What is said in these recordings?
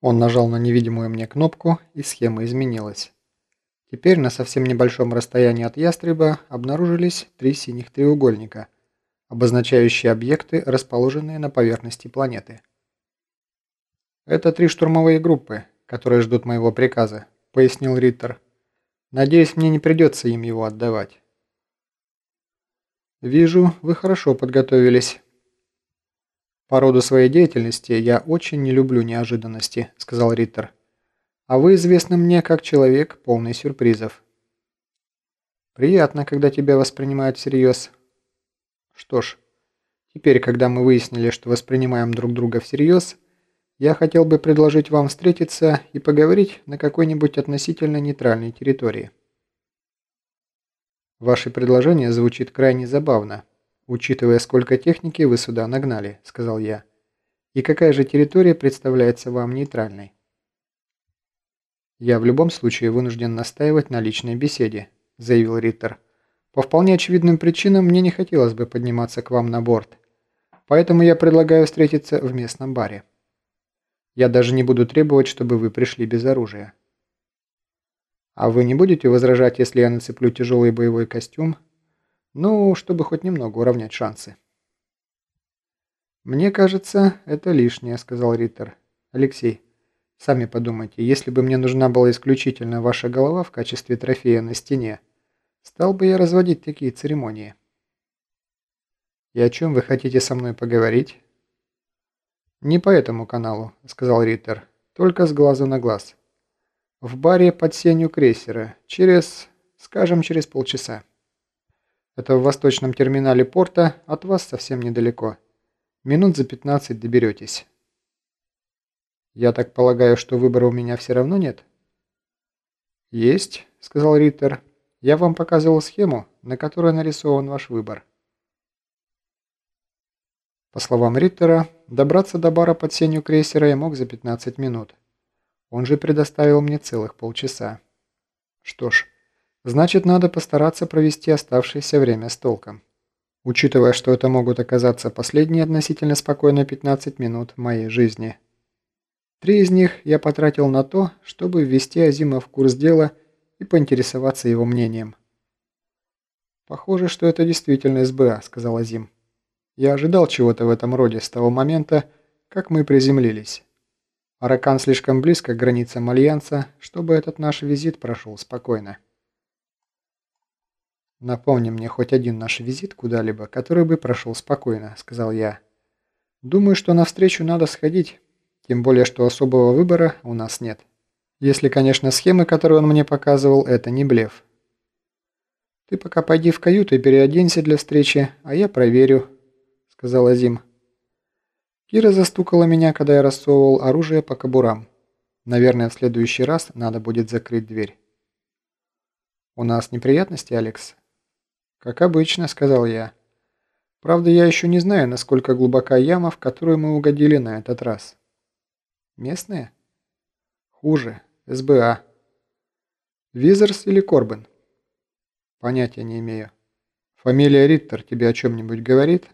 Он нажал на невидимую мне кнопку, и схема изменилась. Теперь на совсем небольшом расстоянии от ястреба обнаружились три синих треугольника, обозначающие объекты, расположенные на поверхности планеты. «Это три штурмовые группы, которые ждут моего приказа», — пояснил Риттер. «Надеюсь, мне не придется им его отдавать». «Вижу, вы хорошо подготовились», «По роду своей деятельности я очень не люблю неожиданности», — сказал Риттер. «А вы известны мне как человек, полный сюрпризов». «Приятно, когда тебя воспринимают всерьез». «Что ж, теперь, когда мы выяснили, что воспринимаем друг друга всерьез, я хотел бы предложить вам встретиться и поговорить на какой-нибудь относительно нейтральной территории». «Ваше предложение звучит крайне забавно», «Учитывая, сколько техники вы сюда нагнали», — сказал я. «И какая же территория представляется вам нейтральной?» «Я в любом случае вынужден настаивать на личной беседе», — заявил Риттер. «По вполне очевидным причинам мне не хотелось бы подниматься к вам на борт. Поэтому я предлагаю встретиться в местном баре. Я даже не буду требовать, чтобы вы пришли без оружия». «А вы не будете возражать, если я нацеплю тяжелый боевой костюм ну, чтобы хоть немного уравнять шансы. «Мне кажется, это лишнее», — сказал Риттер. «Алексей, сами подумайте, если бы мне нужна была исключительно ваша голова в качестве трофея на стене, стал бы я разводить такие церемонии». «И о чем вы хотите со мной поговорить?» «Не по этому каналу», — сказал Риттер, — «только с глазу на глаз. В баре под сенью крейсера, через, скажем, через полчаса». Это в восточном терминале порта, от вас совсем недалеко. Минут за 15 доберетесь. Я так полагаю, что выбора у меня все равно нет? Есть, сказал Риттер. Я вам показывал схему, на которой нарисован ваш выбор. По словам Риттера, добраться до бара под сенью крейсера я мог за 15 минут. Он же предоставил мне целых полчаса. Что ж, Значит, надо постараться провести оставшееся время с толком. Учитывая, что это могут оказаться последние относительно спокойные 15 минут моей жизни. Три из них я потратил на то, чтобы ввести Азима в курс дела и поинтересоваться его мнением. «Похоже, что это действительно СБА», — сказал Азим. «Я ожидал чего-то в этом роде с того момента, как мы приземлились. Аракан слишком близко к границам Альянса, чтобы этот наш визит прошел спокойно». «Напомни мне хоть один наш визит куда-либо, который бы прошел спокойно», — сказал я. «Думаю, что навстречу надо сходить, тем более, что особого выбора у нас нет. Если, конечно, схемы, которые он мне показывал, это не блеф». «Ты пока пойди в каюту и переоденься для встречи, а я проверю», — сказал Азим. Кира застукала меня, когда я рассовывал оружие по кобурам. Наверное, в следующий раз надо будет закрыть дверь. «У нас неприятности, Алекс?» «Как обычно», — сказал я. «Правда, я еще не знаю, насколько глубока яма, в которую мы угодили на этот раз». «Местные?» «Хуже. СБА». «Визерс или Корбен?» «Понятия не имею». «Фамилия Риттер тебе о чем-нибудь говорит?»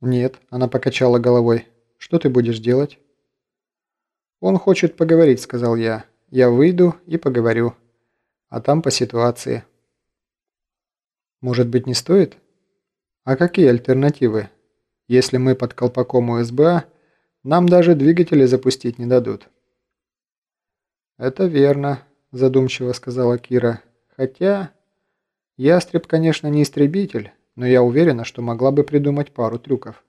«Нет», — она покачала головой. «Что ты будешь делать?» «Он хочет поговорить», — сказал я. «Я выйду и поговорю. А там по ситуации». Может быть, не стоит? А какие альтернативы? Если мы под колпаком УСБА, нам даже двигатели запустить не дадут. Это верно, задумчиво сказала Кира. Хотя... Ястреб, конечно, не истребитель, но я уверена, что могла бы придумать пару трюков.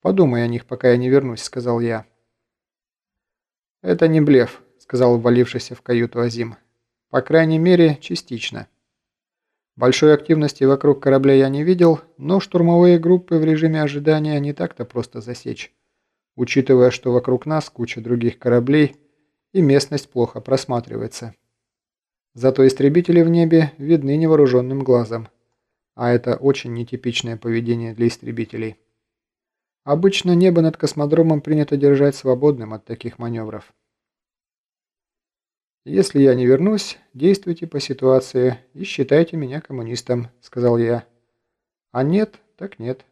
«Подумай о них, пока я не вернусь», — сказал я. «Это не блеф», — сказал ввалившийся в каюту Азим. «По крайней мере, частично». Большой активности вокруг корабля я не видел, но штурмовые группы в режиме ожидания не так-то просто засечь, учитывая, что вокруг нас куча других кораблей и местность плохо просматривается. Зато истребители в небе видны невооруженным глазом, а это очень нетипичное поведение для истребителей. Обычно небо над космодромом принято держать свободным от таких маневров. «Если я не вернусь, действуйте по ситуации и считайте меня коммунистом», — сказал я. «А нет, так нет».